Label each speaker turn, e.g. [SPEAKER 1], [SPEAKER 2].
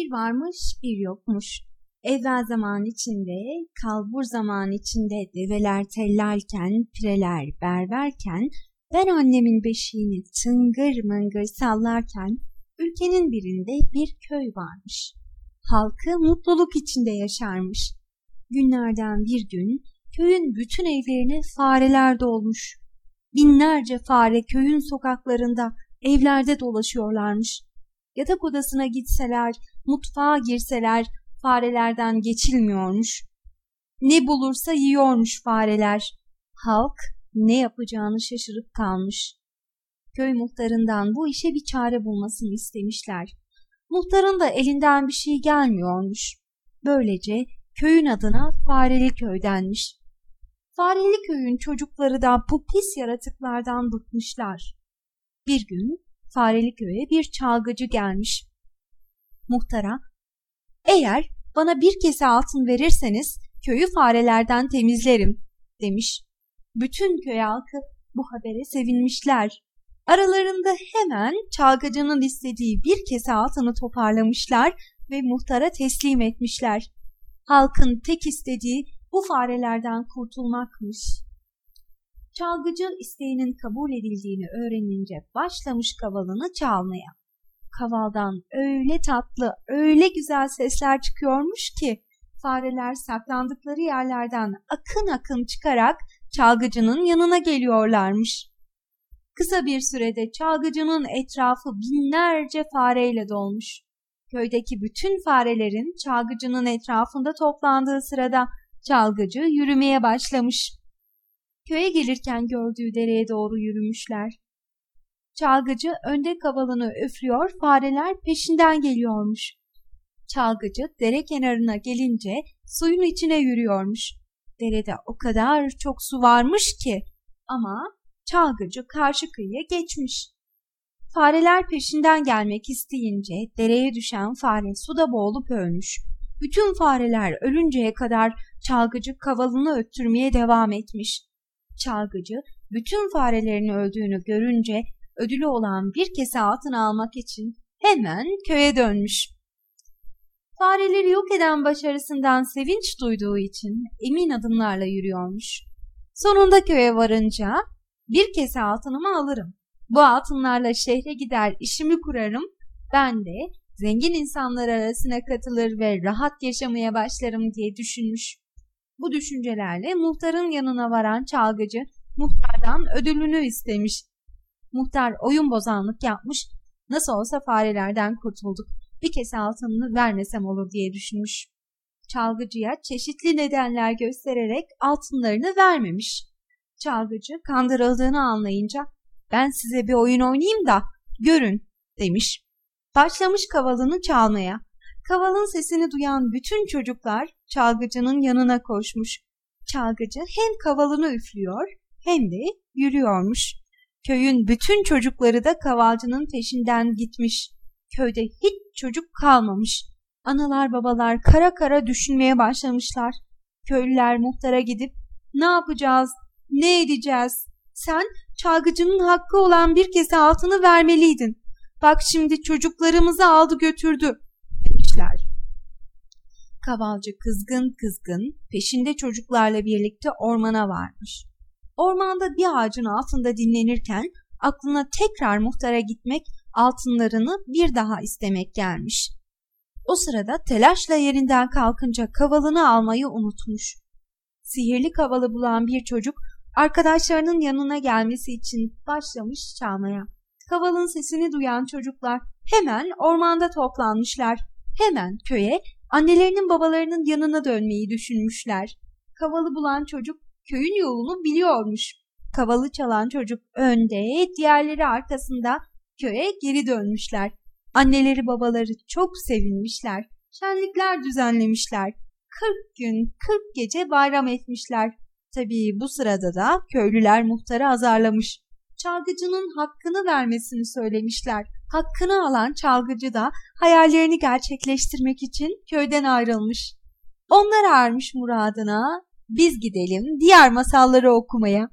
[SPEAKER 1] Bir varmış bir yokmuş. Evvel zaman içinde, kalbur zaman içinde develer tellerken, pireler berberken, ben annemin beşiğini tıngır mıngır sallarken, ülkenin birinde bir köy varmış. Halkı mutluluk içinde yaşarmış. Günlerden bir gün köyün bütün evlerine fareler dolmuş. Binlerce fare köyün sokaklarında, evlerde dolaşıyorlarmış. Yatak odasına gitseler, mutfağa girseler farelerden geçilmiyormuş. Ne bulursa yiyormuş fareler. Halk ne yapacağını şaşırıp kalmış. Köy muhtarından bu işe bir çare bulmasını istemişler. Muhtarın da elinden bir şey gelmiyormuş. Böylece köyün adına Fareli Köy denmiş. Fareli Köy'ün çocukları da bu pis yaratıklardan bıkmışlar. Bir gün Fareli Köy'e bir çalgıcı gelmiş. Muhtara, eğer bana bir kese altın verirseniz köyü farelerden temizlerim demiş. Bütün köy halkı bu habere sevinmişler. Aralarında hemen çalgıcının istediği bir kese altını toparlamışlar ve muhtara teslim etmişler. Halkın tek istediği bu farelerden kurtulmakmış. Çalgıcı isteğinin kabul edildiğini öğrenince başlamış kavalını çalmaya. Kavaldan öyle tatlı, öyle güzel sesler çıkıyormuş ki fareler saklandıkları yerlerden akın akın çıkarak çalgıcının yanına geliyorlarmış. Kısa bir sürede çalgıcının etrafı binlerce fareyle dolmuş. Köydeki bütün farelerin çalgıcının etrafında toplandığı sırada çalgıcı yürümeye başlamış. Köye gelirken gördüğü dereye doğru yürümüşler. Çalgıcı önde kavalını üflüyor, fareler peşinden geliyormuş. Çalgıcı dere kenarına gelince suyun içine yürüyormuş. Derede o kadar çok su varmış ki ama çalgıcı karşı kıyıya geçmiş. Fareler peşinden gelmek isteyince dereye düşen fare suda boğulup ölmüş. Bütün fareler ölünceye kadar çalgıcı kavalını öttürmeye devam etmiş. Çalgıcı bütün farelerin öldüğünü görünce ödülü olan bir kese altın almak için hemen köye dönmüş. Fareleri yok eden başarısından sevinç duyduğu için emin adımlarla yürüyormuş. Sonunda köye varınca bir kese altınımı alırım. Bu altınlarla şehre gider işimi kurarım. Ben de zengin insanlar arasına katılır ve rahat yaşamaya başlarım diye düşünmüş. Bu düşüncelerle muhtarın yanına varan çalgıcı muhtardan ödülünü istemiş. Muhtar oyun bozanlık yapmış, nasıl olsa farelerden kurtulduk, bir kese altınını vermesem olur diye düşünmüş. Çalgıcıya çeşitli nedenler göstererek altınlarını vermemiş. Çalgıcı kandırıldığını anlayınca ben size bir oyun oynayayım da görün demiş. Başlamış kavalını çalmaya. Kavalın sesini duyan bütün çocuklar çalgıcının yanına koşmuş. Çalgıcı hem kavalını üflüyor hem de yürüyormuş. Köyün bütün çocukları da kavalcının peşinden gitmiş. Köyde hiç çocuk kalmamış. Analar babalar kara kara düşünmeye başlamışlar. Köylüler muhtara gidip ne yapacağız, ne edeceğiz? Sen çalgıcının hakkı olan bir kese altını vermeliydin. Bak şimdi çocuklarımızı aldı götürdü demişler. Kavalcı kızgın kızgın peşinde çocuklarla birlikte ormana varmış. Ormanda bir ağacın altında dinlenirken aklına tekrar muhtara gitmek, altınlarını bir daha istemek gelmiş. O sırada telaşla yerinden kalkınca kavalını almayı unutmuş. Sihirli kavalı bulan bir çocuk arkadaşlarının yanına gelmesi için başlamış çalmaya. Kavalın sesini duyan çocuklar hemen ormanda toplanmışlar. Hemen köye annelerinin babalarının yanına dönmeyi düşünmüşler. Kavalı bulan çocuk köyün yolunu biliyormuş. Kavalı çalan çocuk önde, diğerleri arkasında köye geri dönmüşler. Anneleri babaları çok sevinmişler. Şenlikler düzenlemişler. Kırk gün, kırk gece bayram etmişler. Tabii bu sırada da köylüler muhtarı azarlamış. Çalgıcının hakkını vermesini söylemişler. Hakkını alan çalgıcı da hayallerini gerçekleştirmek için köyden ayrılmış. Onlar ermiş muradına, biz gidelim diğer masalları okumaya.